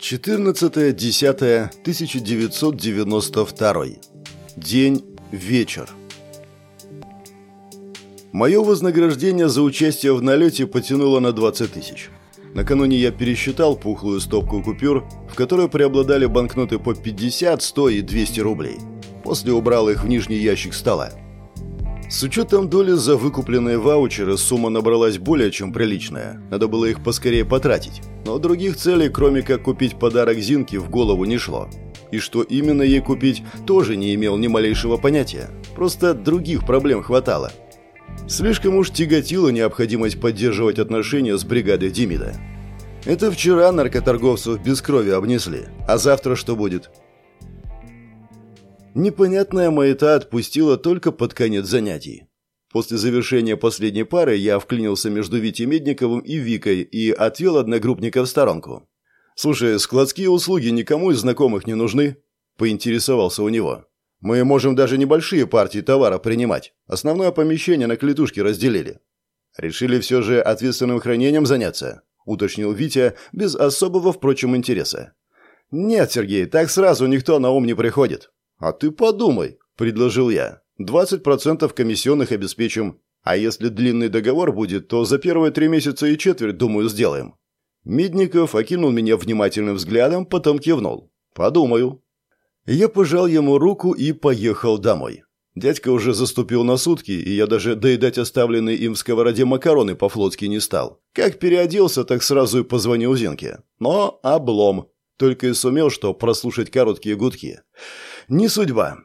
14.10.1992. День, вечер. Мое вознаграждение за участие в налете потянуло на 20 тысяч. Накануне я пересчитал пухлую стопку купюр, в которой преобладали банкноты по 50, 100 и 200 рублей. После убрал их в нижний ящик стола. С учетом доли за выкупленные ваучеры сумма набралась более чем приличная. Надо было их поскорее потратить. Но других целей, кроме как купить подарок Зинке, в голову не шло. И что именно ей купить, тоже не имел ни малейшего понятия. Просто других проблем хватало. Слишком уж тяготила необходимость поддерживать отношения с бригадой Демида. Это вчера наркоторговцев без крови обнесли. А завтра что будет? Непонятная маята отпустила только под конец занятий. После завершения последней пары я вклинился между Витей Медниковым и Викой и отвел одногруппника в сторонку. «Слушай, складские услуги никому из знакомых не нужны?» – поинтересовался у него. «Мы можем даже небольшие партии товара принимать. Основное помещение на клетушке разделили». «Решили все же ответственным хранением заняться?» – уточнил Витя, без особого, впрочем, интереса. «Нет, Сергей, так сразу никто на ум не приходит. «А ты подумай», – предложил я. «Двадцать процентов комиссионных обеспечим. А если длинный договор будет, то за первые три месяца и четверть, думаю, сделаем». Медников окинул меня внимательным взглядом, потом кивнул. «Подумаю». Я пожал ему руку и поехал домой. Дядька уже заступил на сутки, и я даже доедать оставленные им в сковороде макароны по-флотски не стал. Как переоделся, так сразу и позвонил Зинке. Но облом. Только и сумел, что прослушать короткие гудки. Не судьба.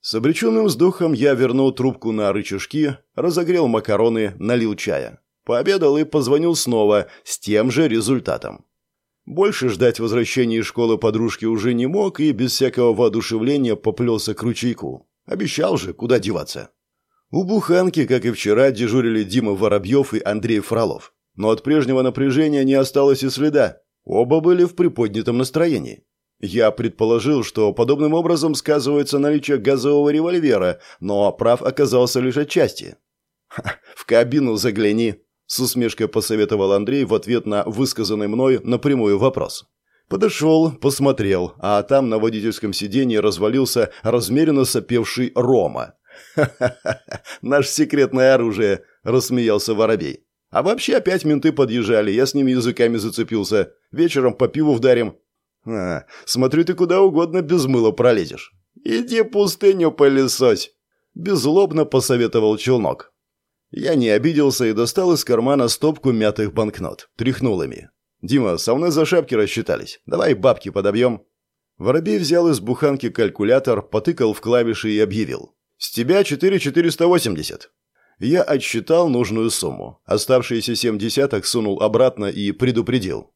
С обреченным вздохом я вернул трубку на рычажки, разогрел макароны, налил чая. Пообедал и позвонил снова, с тем же результатом. Больше ждать возвращения из школы подружки уже не мог и без всякого воодушевления поплелся к ручейку. Обещал же, куда деваться. У буханки, как и вчера, дежурили Дима Воробьев и Андрей Фролов. Но от прежнего напряжения не осталось и следа. Оба были в приподнятом настроении. Я предположил, что подобным образом сказывается наличие газового револьвера, но прав оказался лишь отчасти. «В кабину загляни», – с усмешкой посоветовал Андрей в ответ на высказанный мной напрямую вопрос. Подошел, посмотрел, а там на водительском сиденье развалился размеренно сопевший Рома. «Ха-ха-ха, наше секретное оружие», – рассмеялся Воробей. «А вообще опять менты подъезжали, я с ними языками зацепился. Вечером по пиву вдарим, «А, смотрю, ты куда угодно без мыла пролезешь. Иди пустыню пылесось!» Беззлобно посоветовал челнок. Я не обиделся и достал из кармана стопку мятых банкнот. Тряхнул ими. «Дима, со мной за шапки рассчитались. Давай бабки подобьем». Воробей взял из буханки калькулятор, потыкал в клавиши и объявил. «С тебя 4480». Я отсчитал нужную сумму. Оставшиеся семь десяток сунул обратно и предупредил.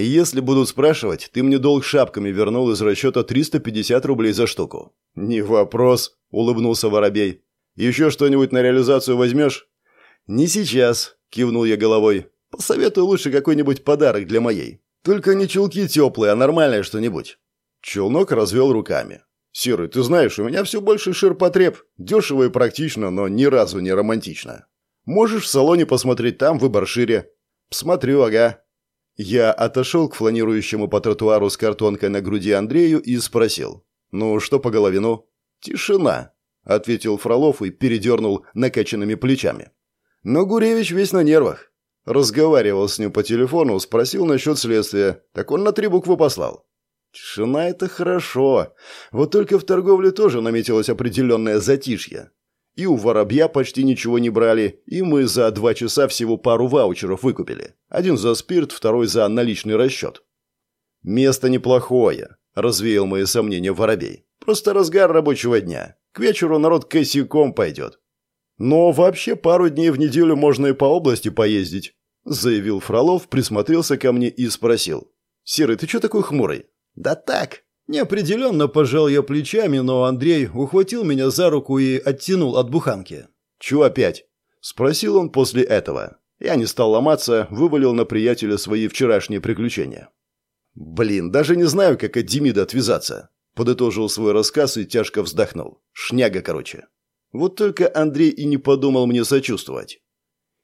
Если будут спрашивать, ты мне долг шапками вернул из расчета 350 рублей за штуку». «Не вопрос», — улыбнулся Воробей. «Еще что-нибудь на реализацию возьмешь?» «Не сейчас», — кивнул я головой. «Посоветую лучше какой-нибудь подарок для моей. Только не чулки теплые, а нормальное что-нибудь». Челнок развел руками. «Серый, ты знаешь, у меня все больше ширпотреб. Дешево и практично, но ни разу не романтично. Можешь в салоне посмотреть, там выбор шире». «Смотрю, ага», я отошел к фланирующему по тротуару с картонкой на груди Андрею и спросил. «Ну, что по головину?» «Тишина», — ответил Фролов и передернул накачанными плечами. Но Гуревич весь на нервах. Разговаривал с ним по телефону, спросил насчет следствия. Так он на три буквы послал. Тишина — это хорошо. Вот только в торговле тоже наметилось определенное затишье. И у воробья почти ничего не брали, и мы за два часа всего пару ваучеров выкупили. Один за спирт, второй за наличный расчет. «Место неплохое», – развеял мои сомнения воробей. «Просто разгар рабочего дня. К вечеру народ косяком пойдет». «Но вообще пару дней в неделю можно и по области поездить», – заявил Фролов, присмотрелся ко мне и спросил. «Серый, ты что такой хмурый?» «Да так», Неопределенно пожал я плечами, но Андрей ухватил меня за руку и оттянул от буханки. «Чего опять?» – спросил он после этого. Я не стал ломаться, вывалил на приятеля свои вчерашние приключения. «Блин, даже не знаю, как от Демида отвязаться», – подытожил свой рассказ и тяжко вздохнул. «Шняга, короче». Вот только Андрей и не подумал мне сочувствовать.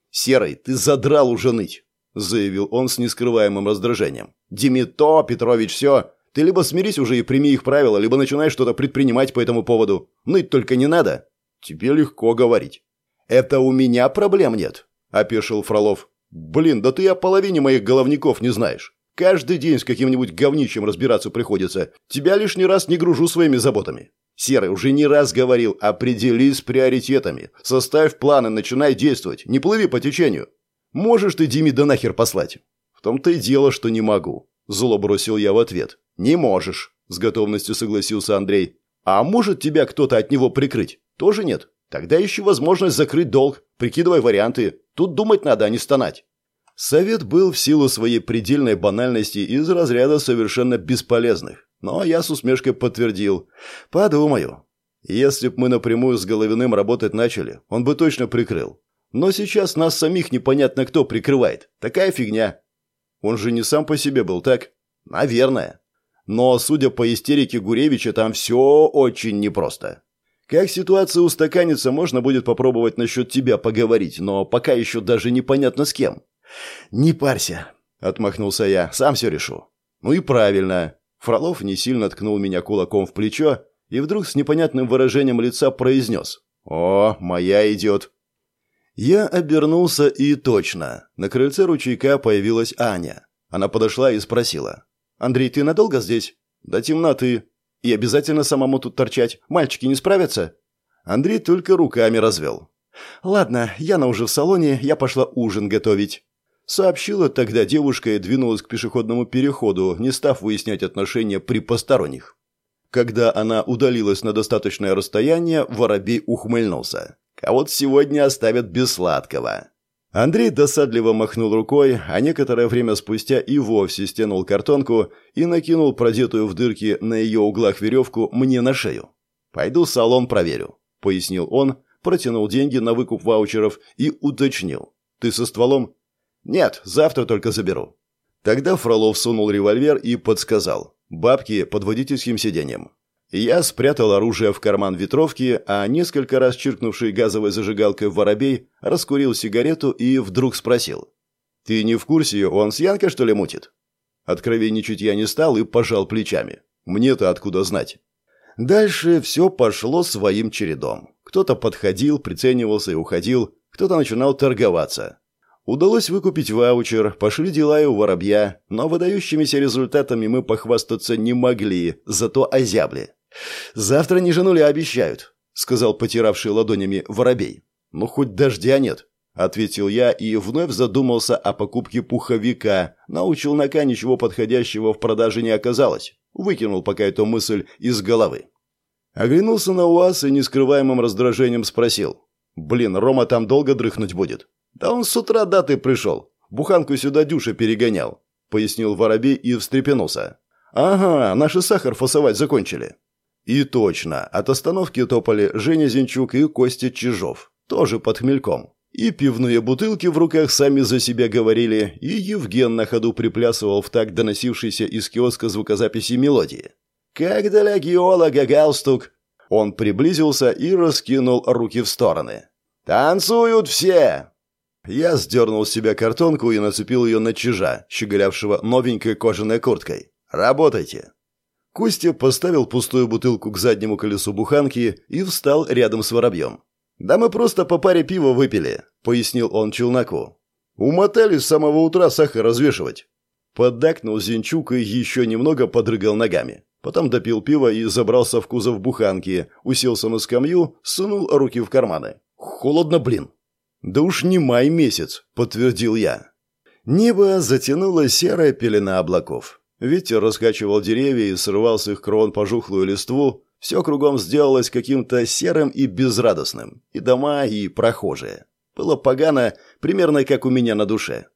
«Серый, ты задрал уже ныть», – заявил он с нескрываемым раздражением. «Демито, Петрович, все. Ты либо смирись уже и прими их правила, либо начинай что-то предпринимать по этому поводу. Ныть только не надо». «Тебе легко говорить». «Это у меня проблем нет», – опешил Фролов. «Блин, да ты о половине моих головников не знаешь. Каждый день с каким-нибудь говничем разбираться приходится. Тебя лишний раз не гружу своими заботами. Серый уже не раз говорил, определись с приоритетами. Составь планы, начинай действовать. Не плыви по течению. Можешь ты Диме да нахер послать? В том-то и дело, что не могу. Зло бросил я в ответ. Не можешь, с готовностью согласился Андрей. А может тебя кто-то от него прикрыть? Тоже нет? Тогда ищи возможность закрыть долг. Прикидывай варианты. Тут думать надо, а не стонать. Совет был в силу своей предельной банальности из разряда совершенно бесполезных. Но я с усмешкой подтвердил. «Подумаю. Если б мы напрямую с Головиным работать начали, он бы точно прикрыл. Но сейчас нас самих непонятно кто прикрывает. Такая фигня. Он же не сам по себе был, так? Наверное. Но, судя по истерике Гуревича, там все очень непросто. Как ситуация устаканится, можно будет попробовать насчет тебя поговорить, но пока еще даже непонятно с кем. «Не парься», — отмахнулся я, — «сам все решу». «Ну и правильно». Фролов не сильно ткнул меня кулаком в плечо и вдруг с непонятным выражением лица произнес. «О, моя идет». Я обернулся и точно. На крыльце ручейка появилась Аня. Она подошла и спросила. «Андрей, ты надолго здесь?» «До темноты». «И обязательно самому тут торчать? Мальчики не справятся?» Андрей только руками развел. «Ладно, Яна уже в салоне, я пошла ужин готовить». Сообщила тогда девушка и двинулась к пешеходному переходу, не став выяснять отношения при посторонних. Когда она удалилась на достаточное расстояние, Воробей ухмыльнулся. «А вот сегодня оставят без сладкого». Андрей досадливо махнул рукой, а некоторое время спустя и вовсе стянул картонку и накинул продетую в дырки на ее углах веревку мне на шею. «Пойду салон проверю», — пояснил он, протянул деньги на выкуп ваучеров и уточнил. «Ты со стволом?» «Нет, завтра только заберу». Тогда Фролов сунул револьвер и подсказал. «Бабки под водительским сиденьем». Я спрятал оружие в карман ветровки, а несколько раз чиркнувший газовой зажигалкой воробей раскурил сигарету и вдруг спросил. «Ты не в курсе, он с Янкой, что ли, мутит?» Откровенничать я не стал и пожал плечами. Мне-то откуда знать? Дальше все пошло своим чередом. Кто-то подходил, приценивался и уходил, кто-то начинал торговаться. Удалось выкупить ваучер, пошли дела и у воробья, но выдающимися результатами мы похвастаться не могли, зато озябли. «Завтра не женули, обещают», — сказал потиравший ладонями воробей. «Ну, хоть дождя нет», — ответил я и вновь задумался о покупке пуховика, но у челнока ничего подходящего в продаже не оказалось. Выкинул пока эту мысль из головы. Оглянулся на УАЗ и нескрываемым раздражением спросил. «Блин, Рома там долго дрыхнуть будет?» «Да он с утра даты пришел. Буханку сюда Дюша перегонял», — пояснил Воробей и встрепенулся. «Ага, наши сахар фасовать закончили». И точно, от остановки топали Женя Зинчук и Костя Чижов, тоже под хмельком. И пивные бутылки в руках сами за себя говорили, и Евген на ходу приплясывал в так доносившейся из киоска звукозаписи мелодии. «Как для геолога галстук!» Он приблизился и раскинул руки в стороны. «Танцуют все!» Я сдернул с себя картонку и нацепил ее на чижа, щеголявшего новенькой кожаной курткой. «Работайте!» Костя поставил пустую бутылку к заднему колесу буханки и встал рядом с воробьем. «Да мы просто по паре пива выпили», — пояснил он челноку. «Умотали с самого утра сахар развешивать». Поддакнул Зинчук и еще немного подрыгал ногами. Потом допил пиво и забрался в кузов буханки, уселся на скамью, сунул руки в карманы. «Холодно, блин!» «Да уж не май месяц», — подтвердил я. Небо затянуло серая пелена облаков. Ветер раскачивал деревья и срывал с их крон пожухлую листву. Все кругом сделалось каким-то серым и безрадостным. И дома, и прохожие. Было погано, примерно как у меня на душе.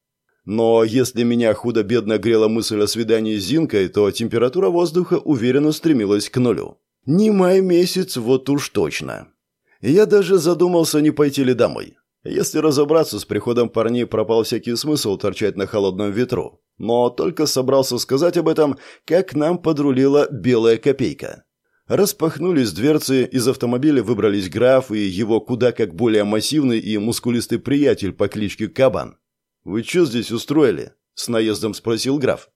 Но если меня худо-бедно грела мысль о свидании с Зинкой, то температура воздуха уверенно стремилась к нулю. Не май месяц, вот уж точно. Я даже задумался, не пойти ли домой. Если разобраться, с приходом парней пропал всякий смысл торчать на холодном ветру. Но только собрался сказать об этом, как нам подрулила белая копейка. Распахнулись дверцы, из автомобиля выбрались граф и его куда как более массивный и мускулистый приятель по кличке Кабан. «Вы что здесь устроили?» – с наездом спросил граф.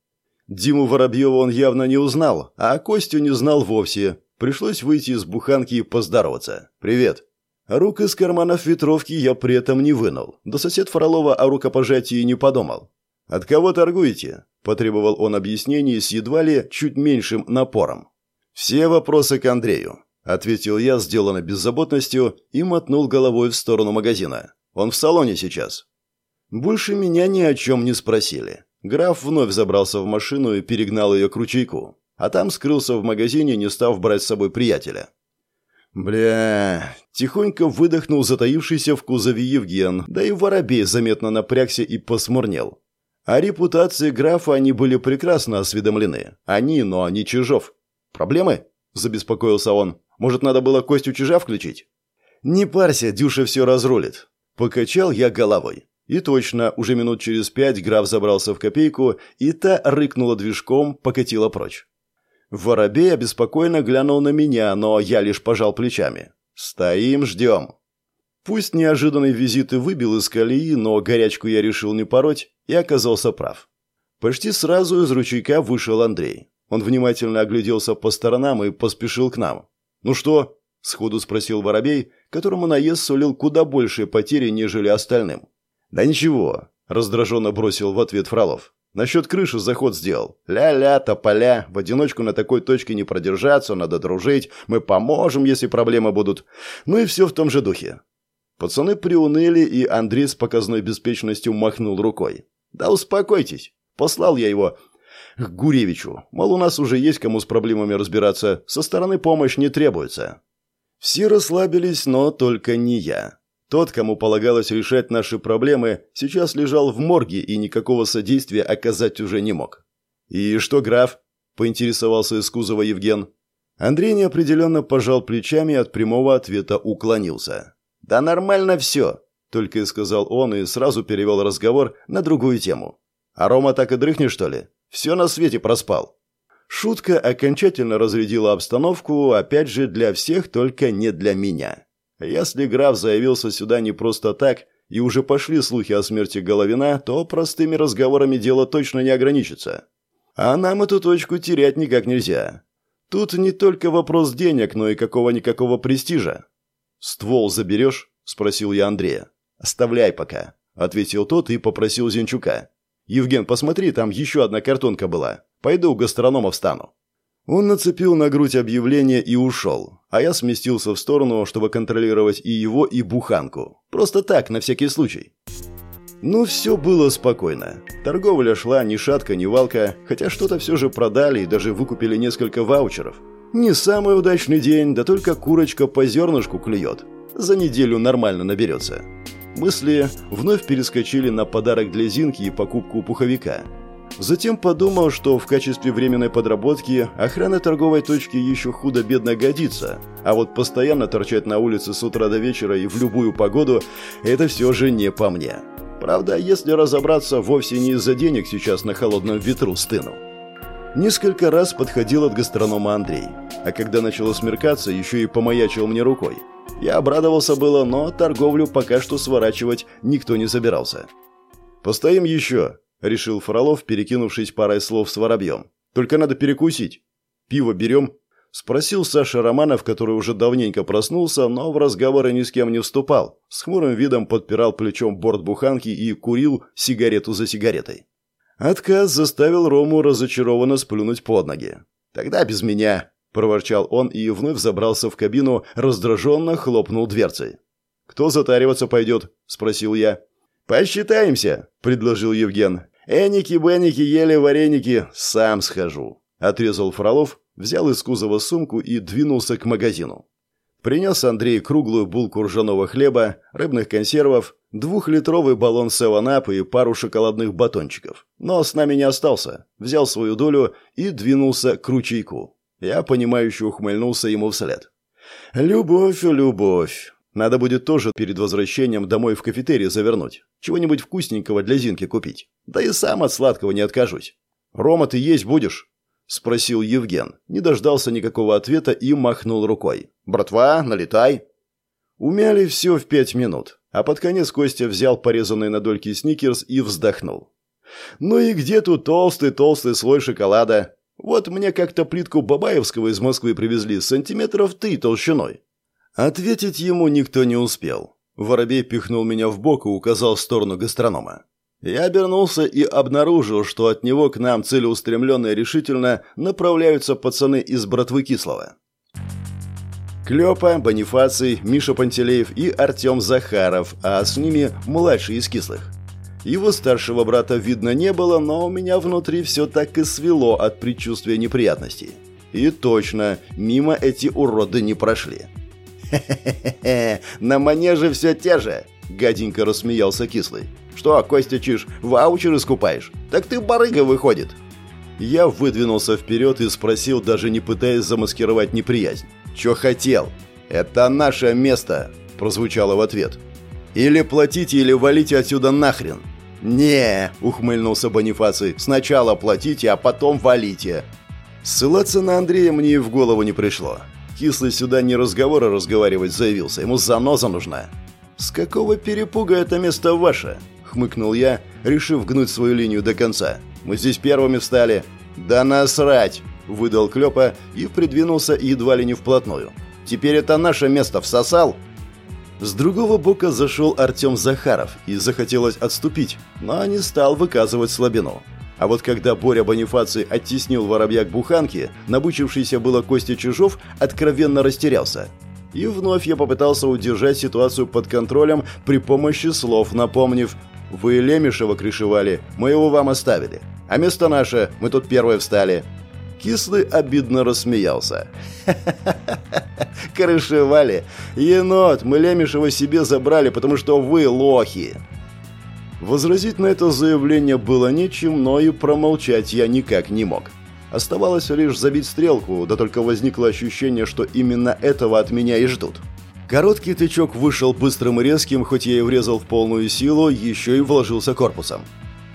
Диму Воробьева он явно не узнал, а Костю не знал вовсе. Пришлось выйти из буханки и поздороваться. «Привет». Рук из карманов ветровки я при этом не вынул. Да сосед Фролова о рукопожатии не подумал. «От кого торгуете?» – потребовал он объяснений с едва ли чуть меньшим напором. «Все вопросы к Андрею», – ответил я, сделанно беззаботностью, и мотнул головой в сторону магазина. «Он в салоне сейчас». Больше меня ни о чем не спросили. Граф вновь забрался в машину и перегнал ее к ручейку, а там скрылся в магазине, не став брать с собой приятеля. «Бля...» – тихонько выдохнул затаившийся в кузове Евген, да и воробей заметно напрягся и посмурнел. О репутации графа они были прекрасно осведомлены. Они, но не Чижов. «Проблемы?» – забеспокоился он. «Может, надо было Костю Чижа включить?» «Не парься, Дюша все разрулит». Покачал я головой. И точно, уже минут через пять граф забрался в копейку, и та рыкнула движком, покатила прочь. Воробей обеспокоенно глянул на меня, но я лишь пожал плечами. «Стоим, ждем». Пусть неожиданный визит и выбил из колеи, но горячку я решил не пороть и оказался прав. Почти сразу из ручейка вышел Андрей. Он внимательно огляделся по сторонам и поспешил к нам. «Ну что?» – сходу спросил Воробей, которому наезд сулил куда большие потери, нежели остальным. «Да ничего», – раздраженно бросил в ответ Фролов. «Насчет крыши заход сделал. Ля-ля, тополя, в одиночку на такой точке не продержаться, надо дружить, мы поможем, если проблемы будут. Ну и все в том же духе». Пацаны приуныли, и Андрей с показной беспечностью махнул рукой. «Да успокойтесь. Послал я его к Гуревичу. Мол, у нас уже есть кому с проблемами разбираться, со стороны помощь не требуется». Все расслабились, но только не я. Тот, кому полагалось решать наши проблемы, сейчас лежал в морге и никакого содействия оказать уже не мог. «И что, граф?» – поинтересовался из кузова Евген. Андрей неопределенно пожал плечами и от прямого ответа уклонился. «Да нормально все», – только и сказал он и сразу перевел разговор на другую тему. «А Рома так и дрыхнет, что ли? Все на свете проспал». Шутка окончательно разрядила обстановку, опять же, для всех, только не для меня. Если граф заявился сюда не просто так, и уже пошли слухи о смерти Головина, то простыми разговорами дело точно не ограничится. А нам эту точку терять никак нельзя. Тут не только вопрос денег, но и какого-никакого престижа. «Ствол заберешь?» – спросил я Андрея. «Оставляй пока», – ответил тот и попросил Зинчука. «Евген, посмотри, там еще одна картонка была. Пойду у гастронома встану». Он нацепил на грудь объявление и ушел, а я сместился в сторону, чтобы контролировать и его, и буханку. Просто так, на всякий случай. Ну, все было спокойно. Торговля шла ни шатка, ни валка, хотя что-то все же продали и даже выкупили несколько ваучеров. Не самый удачный день, да только курочка по зернышку клюет. За неделю нормально наберется. Мысли вновь перескочили на подарок для Зинки и покупку пуховика – Затем подумал, что в качестве временной подработки охрана торговой точки еще худо-бедно годится, а вот постоянно торчать на улице с утра до вечера и в любую погоду – это все же не по мне. Правда, если разобраться, вовсе не из-за денег сейчас на холодном ветру стынул. Несколько раз подходил от гастронома Андрей, а когда начало смеркаться, еще и помаячил мне рукой. Я обрадовался было, но торговлю пока что сворачивать никто не собирался. «Постоим еще», — решил Фролов, перекинувшись парой слов с воробьем. «Только надо перекусить. Пиво берем?» — спросил Саша Романов, который уже давненько проснулся, но в разговоры ни с кем не вступал. С хмурым видом подпирал плечом борт буханки и курил сигарету за сигаретой. Отказ заставил Рому разочарованно сплюнуть под ноги. «Тогда без меня», — проворчал он и вновь забрался в кабину, раздраженно хлопнул дверцей. «Кто затариваться пойдет?» — спросил я. «Посчитаемся», — предложил Евген. «Эники-беники ели вареники, сам схожу», — отрезал Фролов, взял из кузова сумку и двинулся к магазину. Принес Андрей круглую булку ржаного хлеба, рыбных консервов, двухлитровый баллон севанап и пару шоколадных батончиков. Но с нами не остался, взял свою долю и двинулся к ручейку. Я, понимающе ухмыльнулся ему вслед. «Любовь, любовь. Надо будет тоже перед возвращением домой в кафетерий завернуть. Чего-нибудь вкусненького для Зинки купить. Да и сам от сладкого не откажусь. «Рома, ты есть будешь?» – спросил Евген. Не дождался никакого ответа и махнул рукой. «Братва, налетай!» Умяли все в пять минут. А под конец Костя взял порезанный на дольки сникерс и вздохнул. «Ну и где тут толстый-толстый слой шоколада? Вот мне как-то плитку Бабаевского из Москвы привезли сантиметров три толщиной». Ответить ему никто не успел. Воробей пихнул меня в бок и указал в сторону гастронома. Я обернулся и обнаружил, что от него к нам целеустремленно и решительно направляются пацаны из братвы Кислого. Клёпа, Бонифаций, Миша Пантелеев и Артём Захаров, а с ними младший из кислых. Его старшего брата видно не было, но у меня внутри все так и свело от предчувствия неприятностей. И точно, мимо эти уроды не прошли. «Хе-хе-хе, на манеже все те же!» – гаденько рассмеялся кислый. «Что, Костя Чиж, ваучеры скупаешь? Так ты барыга выходит!» Я выдвинулся вперед и спросил, даже не пытаясь замаскировать неприязнь. «Чё хотел?» «Это наше место», – прозвучало в ответ. «Или платите, или валите отсюда нахрен». «Не», – ухмыльнулся Бонифаций, – «сначала платите, а потом валите». Ссылаться на Андрея мне и в голову не пришло. Кислый сюда не разговоры разговаривать заявился, ему заноза нужна. «С какого перепуга это место ваше?» – хмыкнул я, решив гнуть свою линию до конца. «Мы здесь первыми встали». «Да насрать!» – выдал Клёпа и придвинулся едва ли не вплотную. «Теперь это наше место всосал?» С другого бока зашел Артем Захаров и захотелось отступить, но не стал выказывать слабину. А вот когда Боря Бонифаций оттеснил воробья к буханке, набучившийся было Костя Чижов откровенно растерялся. И вновь я попытался удержать ситуацию под контролем при помощи слов, напомнив «Вы Лемешева крышевали, мы его вам оставили. А место наше, мы тут первые встали». Кислый обидно рассмеялся. «Крышевали? Енот, мы Лемешева себе забрали, потому что вы лохи!» Возразить на это заявление было нечем, но и промолчать я никак не мог. Оставалось лишь забить стрелку, да только возникло ощущение, что именно этого от меня и ждут. Короткий тычок вышел быстрым и резким, хоть я и врезал в полную силу, еще и вложился корпусом.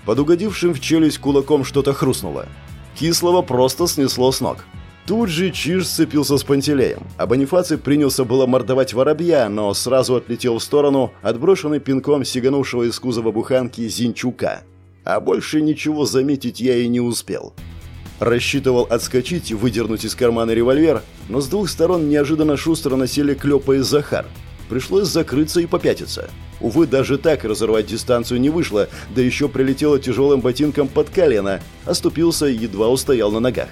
Под угодившим в челюсть кулаком что-то хрустнуло. Кислого просто снесло с ног. Тут же Чиж сцепился с Пантелеем, а Бонифаций принялся было мордовать воробья, но сразу отлетел в сторону, отброшенный пинком сиганувшего из кузова буханки Зинчука. А больше ничего заметить я и не успел. Рассчитывал отскочить и выдернуть из кармана револьвер, но с двух сторон неожиданно шустро носили Клёпа и Захар. Пришлось закрыться и попятиться. Увы, даже так разорвать дистанцию не вышло, да еще прилетело тяжелым ботинком под колено, оступился и едва устоял на ногах.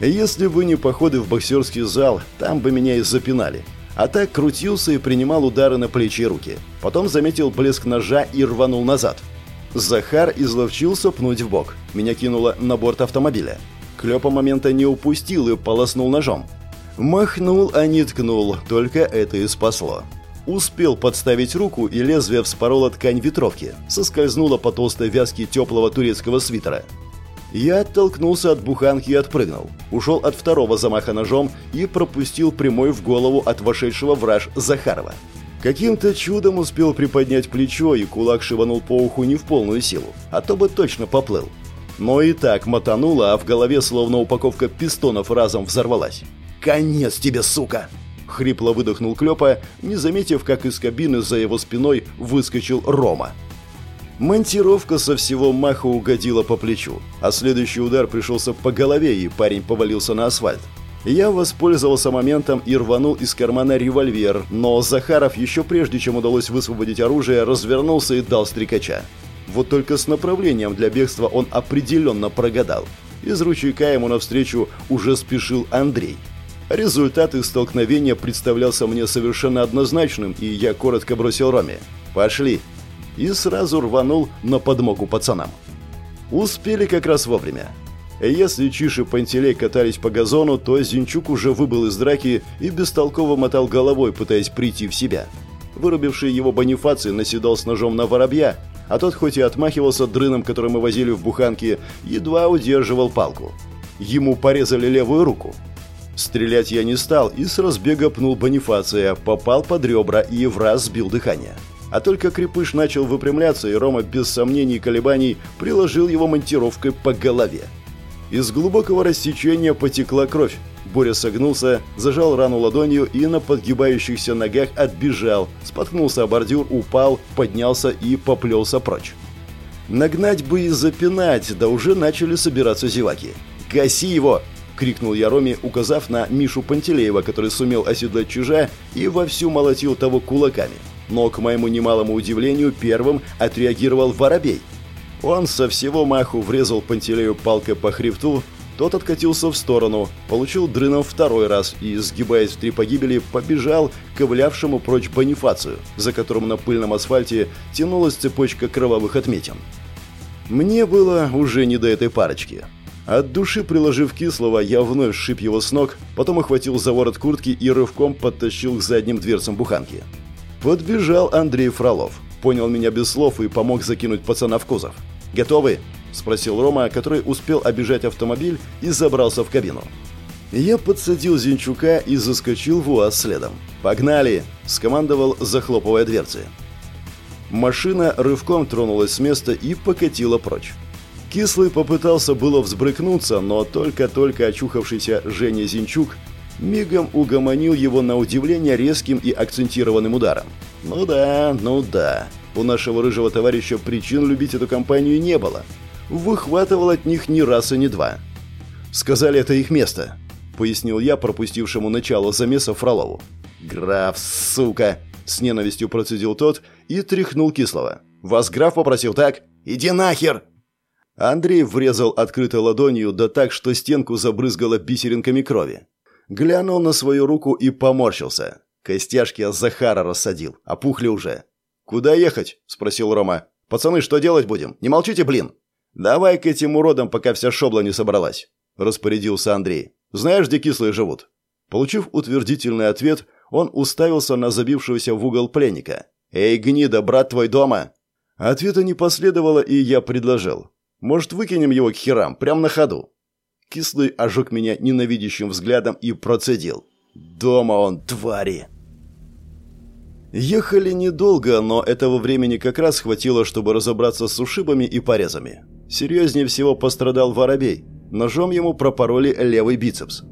Если бы не походы в боксерский зал, там бы меня и запинали. А так крутился и принимал удары на плечи и руки. Потом заметил блеск ножа и рванул назад. Захар изловчился пнуть в бок. Меня кинуло на борт автомобиля. Клёпа момента не упустил и полоснул ножом. Махнул, а не ткнул, только это и спасло. Успел подставить руку, и лезвие вспороло ткань ветровки. Соскользнуло по толстой вязке теплого турецкого свитера. Я оттолкнулся от буханки и отпрыгнул. Ушел от второго замаха ножом и пропустил прямой в голову от вошедшего враж Захарова. Каким-то чудом успел приподнять плечо, и кулак шиванул по уху не в полную силу, а то бы точно поплыл. Но и так мотануло, а в голове словно упаковка пистонов разом взорвалась. «Конец тебе, сука!» Хрипло выдохнул Клёпа, не заметив, как из кабины за его спиной выскочил Рома. Монтировка со всего маха угодила по плечу, а следующий удар пришелся по голове, и парень повалился на асфальт. Я воспользовался моментом и рванул из кармана револьвер, но Захаров еще прежде, чем удалось высвободить оружие, развернулся и дал стрекача. Вот только с направлением для бегства он определенно прогадал. Из ручейка ему навстречу уже спешил Андрей. Результат их столкновения представлялся мне совершенно однозначным, и я коротко бросил Роме. «Пошли!» И сразу рванул на подмогу пацанам. Успели как раз вовремя. Если Чиш и Пантелей катались по газону, то Зинчук уже выбыл из драки и бестолково мотал головой, пытаясь прийти в себя. Вырубивший его Бонифаций наседал с ножом на воробья, а тот хоть и отмахивался дрыном, который мы возили в буханке, едва удерживал палку. Ему порезали левую руку. Стрелять я не стал и с разбега пнул Бонифация, попал под ребра и в раз сбил дыхание. А только крепыш начал выпрямляться, и Рома без сомнений и колебаний приложил его монтировкой по голове. Из глубокого рассечения потекла кровь. Боря согнулся, зажал рану ладонью и на подгибающихся ногах отбежал, споткнулся о бордюр, упал, поднялся и поплелся прочь. Нагнать бы и запинать, да уже начали собираться зеваки. «Гаси его!» — крикнул я Роме, указав на Мишу Пантелеева, который сумел оседлать чужа и вовсю молотил того кулаками. Но, к моему немалому удивлению, первым отреагировал Воробей. Он со всего маху врезал Пантелею палкой по хребту, тот откатился в сторону, получил дрыном второй раз и, сгибаясь в три погибели, побежал к ковылявшему прочь Бонифацию, за которым на пыльном асфальте тянулась цепочка кровавых отметин. Мне было уже не до этой парочки. От души приложив кислого, я вновь сшиб его с ног, потом охватил за ворот куртки и рывком подтащил к задним дверцам буханки. Подбежал Андрей Фролов, понял меня без слов и помог закинуть пацана в кузов. «Готовы?» – спросил Рома, который успел обижать автомобиль и забрался в кабину. Я подсадил Зинчука и заскочил в УАЗ следом. «Погнали!» – скомандовал, захлопывая дверцы. Машина рывком тронулась с места и покатила прочь. Кислый попытался было взбрыкнуться, но только-только очухавшийся Женя Зинчук мигом угомонил его на удивление резким и акцентированным ударом. «Ну да, ну да. У нашего рыжего товарища причин любить эту компанию не было выхватывал от них ни раз и ни два. «Сказали, это их место», — пояснил я пропустившему начало замеса Фролову. «Граф, сука!» — с ненавистью процедил тот и тряхнул кислого. «Вас граф попросил, так? Иди нахер!» Андрей врезал открытой ладонью, да так, что стенку забрызгало бисеринками крови. Глянул на свою руку и поморщился. Костяшки от Захара рассадил, опухли уже. «Куда ехать?» – спросил Рома. «Пацаны, что делать будем? Не молчите, блин!» «Давай к этим уродам, пока вся шобла не собралась», – распорядился Андрей. «Знаешь, где кислые живут?» Получив утвердительный ответ, он уставился на забившегося в угол пленника. «Эй, гнида, брат твой дома?» Ответа не последовало, и я предложил. «Может, выкинем его к херам, прямо на ходу?» Кислый ожег меня ненавидящим взглядом и процедил. «Дома он, твари!» Ехали недолго, но этого времени как раз хватило, чтобы разобраться с ушибами и порезами. Серьезнее всего пострадал воробей. Ножом ему пропороли левый бицепс.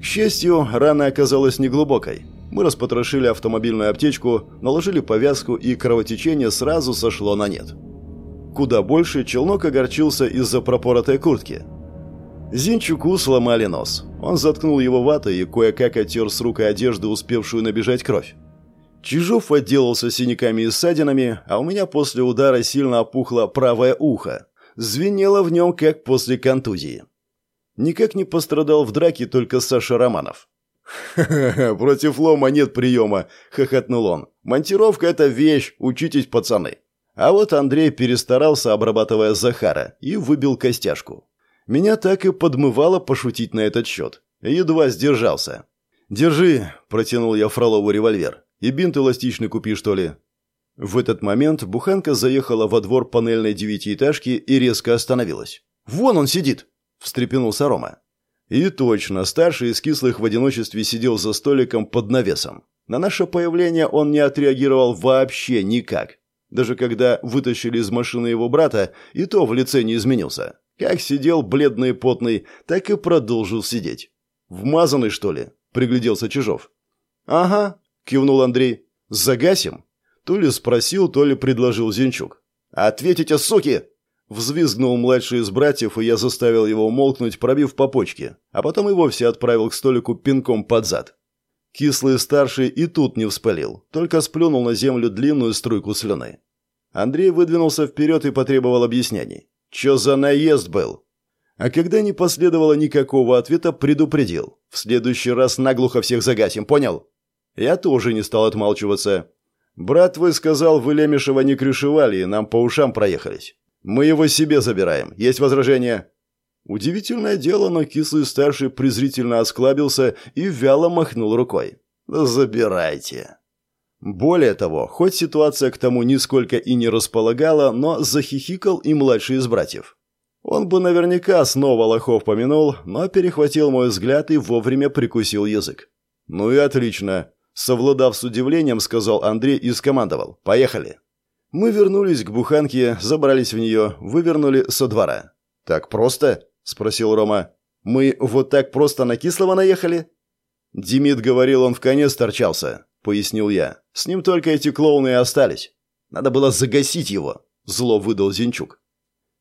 К счастью, рана оказалась неглубокой. Мы распотрошили автомобильную аптечку, наложили повязку, и кровотечение сразу сошло на нет. Куда больше челнок огорчился из-за пропоротой куртки. Зинчуку сломали нос. Он заткнул его ватой и кое-как оттер с рук одежды успевшую набежать кровь. Чижов отделался синяками и ссадинами, а у меня после удара сильно опухло правое ухо звенело в нем, как после контузии. Никак не пострадал в драке только Саша Романов. «Ха-ха-ха, против лома нет приема», — хохотнул он. «Монтировка — это вещь, учитесь, пацаны». А вот Андрей перестарался, обрабатывая Захара, и выбил костяшку. Меня так и подмывало пошутить на этот счет. Едва сдержался. «Держи», — протянул я Фролову револьвер. «И бинт эластичный купи, что ли?» В этот момент буханка заехала во двор панельной девятиэтажки и резко остановилась. «Вон он сидит!» – встрепенулся Рома. И точно, старший из кислых в одиночестве сидел за столиком под навесом. На наше появление он не отреагировал вообще никак. Даже когда вытащили из машины его брата, и то в лице не изменился. Как сидел бледный и потный, так и продолжил сидеть. «Вмазанный, что ли?» – пригляделся Чижов. «Ага», – кивнул Андрей. «Загасим?» То ли спросил, то ли предложил Зинчук. «Ответите, суки!» Взвизгнул младший из братьев, и я заставил его умолкнуть, пробив по почке, а потом и вовсе отправил к столику пинком под зад. Кислый старший и тут не вспылил, только сплюнул на землю длинную струйку слюны. Андрей выдвинулся вперед и потребовал объяснений. «Чё за наезд был?» А когда не последовало никакого ответа, предупредил. «В следующий раз наглухо всех загасим, понял?» Я тоже не стал отмалчиваться. «Брат твой сказал, вы Лемешева не крышевали, и нам по ушам проехались. Мы его себе забираем. Есть возражения?» Удивительное дело, но кислый старший презрительно осклабился и вяло махнул рукой. «Забирайте». Более того, хоть ситуация к тому нисколько и не располагала, но захихикал и младший из братьев. Он бы наверняка снова лохов помянул, но перехватил мой взгляд и вовремя прикусил язык. «Ну и отлично. Совладав с удивлением, сказал Андрей и скомандовал «Поехали». Мы вернулись к буханке, забрались в нее, вывернули со двора. «Так просто?» – спросил Рома. «Мы вот так просто на Кислого наехали?» «Демид говорил, он в конец торчался», — пояснил я. «С ним только эти клоуны и остались. Надо было загасить его», — зло выдал Зинчук.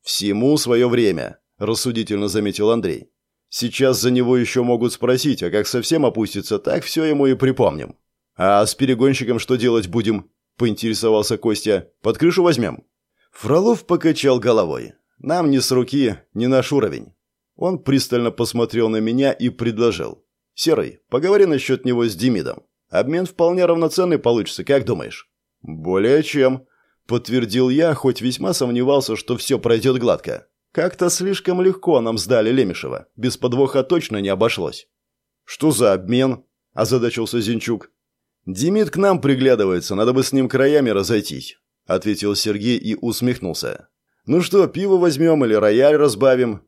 «Всему свое время», — рассудительно заметил Андрей. «Сейчас за него еще могут спросить, а как совсем опустится, так все ему и припомним». «А с перегонщиком что делать будем?» — поинтересовался Костя. «Под крышу возьмем?» Фролов покачал головой. «Нам не с руки, не наш уровень». Он пристально посмотрел на меня и предложил. «Серый, поговори насчет него с Демидом. Обмен вполне равноценный получится, как думаешь?» «Более чем», — подтвердил я, хоть весьма сомневался, что все пройдет гладко. «Как-то слишком легко нам сдали Лемешева. Без подвоха точно не обошлось». «Что за обмен?» – озадачился Зинчук. «Демид к нам приглядывается, надо бы с ним краями разойтись», — ответил Сергей и усмехнулся. «Ну что, пиво возьмем или рояль разбавим?»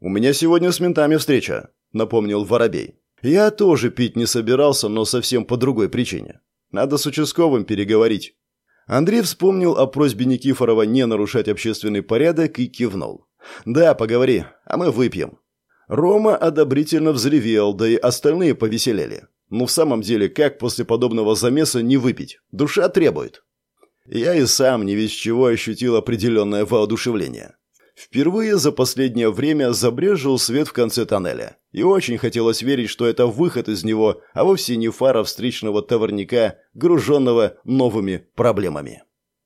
«У меня сегодня с ментами встреча», — напомнил Воробей. «Я тоже пить не собирался, но совсем по другой причине. Надо с участковым переговорить». Андрей вспомнил о просьбе Никифорова не нарушать общественный порядок и кивнул. «Да, поговори, а мы выпьем». Рома одобрительно взревел, да и остальные повеселели. Ну, в самом деле, как после подобного замеса не выпить? Душа требует. Я и сам не весь чего ощутил определенное воодушевление. Впервые за последнее время забрежил свет в конце тоннеля. И очень хотелось верить, что это выход из него, а вовсе не фара встречного товарника, груженного новыми проблемами.